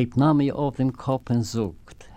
hebt mir auf den Kopf und sucht.